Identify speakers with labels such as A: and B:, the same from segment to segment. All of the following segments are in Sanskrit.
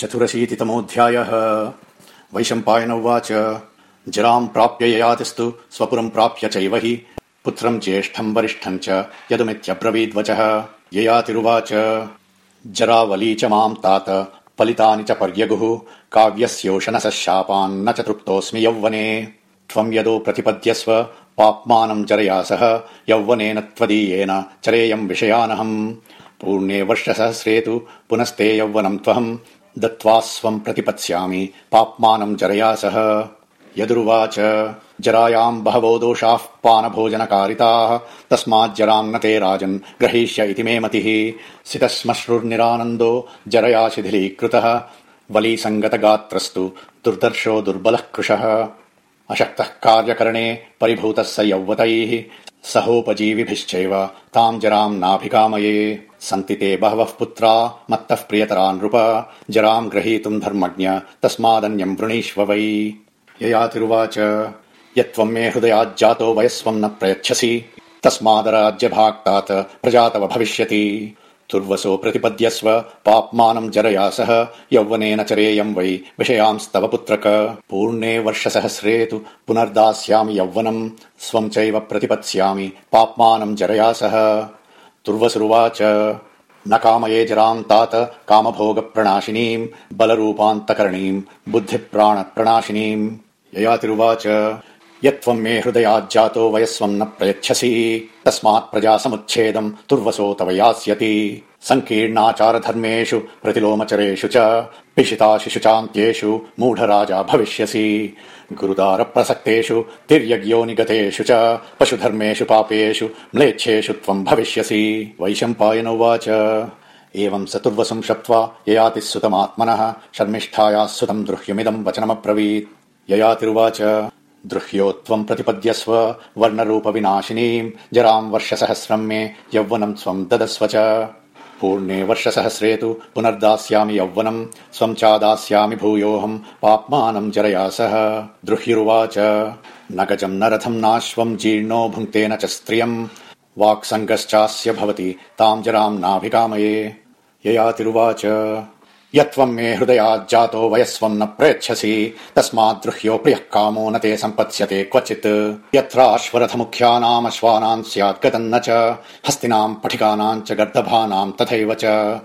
A: चतुरशीतितमोऽध्यायः। वैशम्पायन उवाच। जराम् प्राप्य ययातिस्तु स्वपुरम् प्राप्य चैव हि पुत्रम् ज्येष्ठम् वरिष्ठम् च यदुमित्यब्रवीद्वचः। ययातिरुवाच। जरावली च माम् तात फलितानि च पर्यगुः काव्यस्योशनसः शापान्न च तृप्तोऽस्मि यौवने। त्वम् यदो प्रतिपद्यस्व पाप्मानम् जरया सह यौवनेन त्वदीयेन चरेयम् विषयानहम्। पूर्णे वर्षसहस्रे तु पुनस्ते यौवनम् त्वहम् दत्त्वा स्वम् प्रतिपत्स्यामि। पाप्मानम् जरया सह। यदुरुवाच। जरायाम् बहवो दोषाः पानभोजनकारिताः। तस्माज्जराम् न ते राजन् ग्रहीष्य इति मे मतिः। सितः श्मश्रुर्निरानन्दो जरया शिथिलीकृतः। वलीसङ्गतगात्रस्तु दुर्दर्शो दुर्बलः कृशः। अशक्तः कार्यकरणे परिभूतः स यौवतैः सहोपजीविभिश्चैव ताम् जराम् नाभिकामये। सन्ति ते बहवः पुत्रा मत्तः प्रियतरा नृप जराम् ग्रहीतुम् धर्मज्ञ तस्मादन्यम् वृणीष्व वै। ययातिरुवाच यत्त्वम् मे हृदयाज्जातो वयस्वम् न प्रयच्छसि। तस्मादराज्यभाक्तात् प्रजा तव भविष्यति तुर्वसो प्रतिपद्यस्व पाप्मानम् जरया सह यौवनेन चरेयम् वै विषयांस्तव पुत्रक। पूर्णे वर्षसहस्रे तु पुनर्दास्यामि यौवनम् स्वम् चैव प्रतिपत्स्यामि पाप्मानम् जरया सह तुर्वसुरुवाच न कामये जराम् तात कामभोगप्रणाशिनीम् बलरूपान्तकरणीम् बुद्धिप्राणप्रणाशिनीम् ययातिरुवाच यत्त्वम् मे हृदयाज्जातो वयस्वम् न प्रयच्छसि। तस्मात् प्रजा समुच्छेदम् तुर्वसो तव यास्यति। सङ्कीर्णाचारधर्मेषु प्रतिलोमचरेषु च पिशिताशिषु चान्त्येषु मूढराजा भविष्यसि। गुरुदारप्रसक्तेषु तिर्यग्योनिगतेषु च पशुधर्मेषु पापेषु म्लेच्छेषु त्वम् भविष्यसि। वैशम्पायन उवाच एवम् स तुर्वसुम् शप्त्वा ययातिः सुतमात्मनः शर्मिष्ठायाः सुतम् द्रुह्यमिदम् वचनमब्रवीत्। ययातिरुवाच द्रुह्यो त्वम् प्रतिपद्यस्व वर्णरूपविनाशिनीम् जराम् वर्षसहस्रम् मे यौवनम् स्वम् ददस्व च। पूर्णे वर्षसहस्रे तु पुनर्दास्यामि यौवनम् स्वम् चादास्यामि भूयोऽहम् पाप्मानम् जरया सह। द्रुह्युरुवाच। न गजम् न रथम् नाश्वम् जीर्णो भुङ्क्ते न च स्त्रियम्। वाक्सङ्गश्चास्य भवति ताम् जराम् नाभिकामये। ययातिरुवाच यत्त्वम् मे हृदयाज्जातो वयस्वम् न प्रेच्छसि तस्माद्द्रुह्यो प्रियः कामो न ते सम्पत्स्यते क्वचित्। यत्राश्वरथमुख्यानामश्वानाम् स्यात् गतम् न च हस्तिनाम् पठिकानाम् च गर्दभानाम् तथैव च।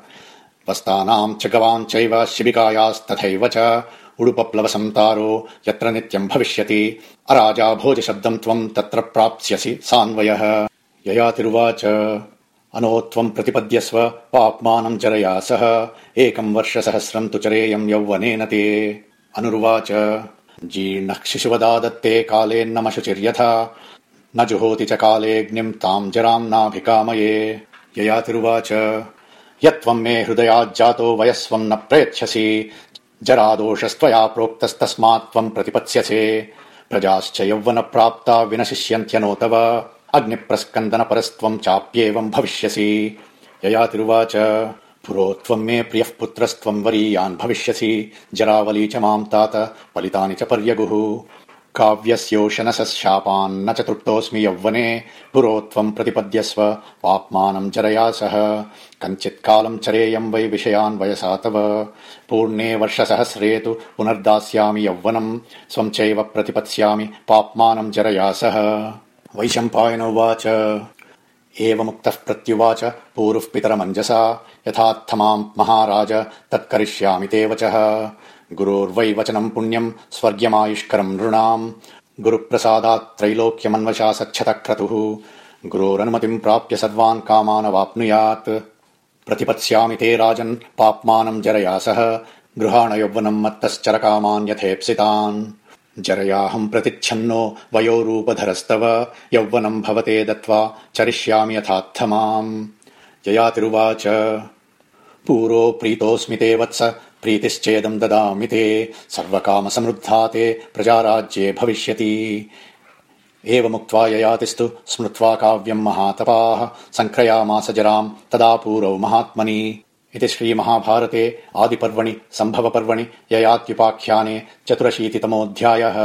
A: वस्तानाम् च गवाम् चैव शिबिकायास्तथैव च। उडुपप्लवसन्तारो यत्र नित्यम् भविष्यति अराजा भोजशब्दम् त्वम् तत्र प्राप्स्यसि सान्वयः। ययातिरुवाच अनो त्वम् प्रतिपद्यस्व पाप्मानम् जरया सह। एकम् वर्षसहस्रम् तु चरेयम् यौवनेन ते। अनुरुवाच। जीर्णः शिशुवदादत्ते कालेन्नमशुचिर्यथा न जुहोति च कालेऽग्निम् ताम् जराम् नाभिकामये। ययातिरुवाच यत्त्वम् मे हृदयाज्जातो वयस्वम् न प्रयच्छसि जरादोषस्त्वया प्रोक्तस्तस्मात् त्वम् प्रतिपत्स्यसे। प्रजाश्च यौवनप्राप्ता विनशिष्यन्त्यनो तव अग्निप्रस्कन्दन परस्त्वम् चाप्येवम् भविष्यसि ययातिरुवाच पुरो त्वम् मे प्रियः पुत्रस्त्वम् वरीयान् भविष्यसि। जरावली च माम् तात फलितानि च पर्यगुः। काव्यस्योशनसः शापान्न च तृप्तोऽस्मि यौवने पुरो त्वम् प्रतिपद्यस्व पाप्मानम् जरया सह। कञ्चित्कालम् चरेयम् वै विषयान् वयसा तव। पूर्णे वर्षसहस्रे तु पुनर्दास्यामि यौवनम् स्वम् चैव प्रतिपत्स्यामि पाप्मानम् जरया सह वैशम्पायन उवाच एवमुक्तः प्रत्युवाच पूरुः पितरमञ्जसा यथार्थमाम् महाराज तत्करिष्यामि ते वचः। गुरोर्वै वचनम् पुण्यम् स्वर्ग्यमायुष्करम् नृणाम्। गुरुप्रसादात् त्रैलोक्यमन्वशा सच्छत क्रतुः गुरोरनुमतिम् प्राप्य सर्वान् कामानवाप्नुयात्। प्रतिपत्स्यामि ते राजन् पाप्मानम् जरया सह। गृहाण यौवनम् मत्तश्चरकामान् यथेप्सितान् जरयाहम् प्रतिच्छन्नो वयोरूपधरस्तव यौवनम् भवते दत्त्वा चरिष्यामि यथात्थ माम् ययातिरुवाच पूरो प्रीतोऽस्मि ते वत्स प्रीतिश्चेदम् ददामि ते सर्वकामसमृद्धा ते प्रजाराज्ये भविष्यति। एवमुक्त्वा ययातिस्तु स्मृत्वा काव्यम् महातपाः सङ्क्रयामास जराम् तदा पूरौ महात्मनि इति श्रीमहाभारते आदिपर्वणि सम्भवपर्वणि ययात्युपाख्याने चतुरशीतितमोऽध्यायः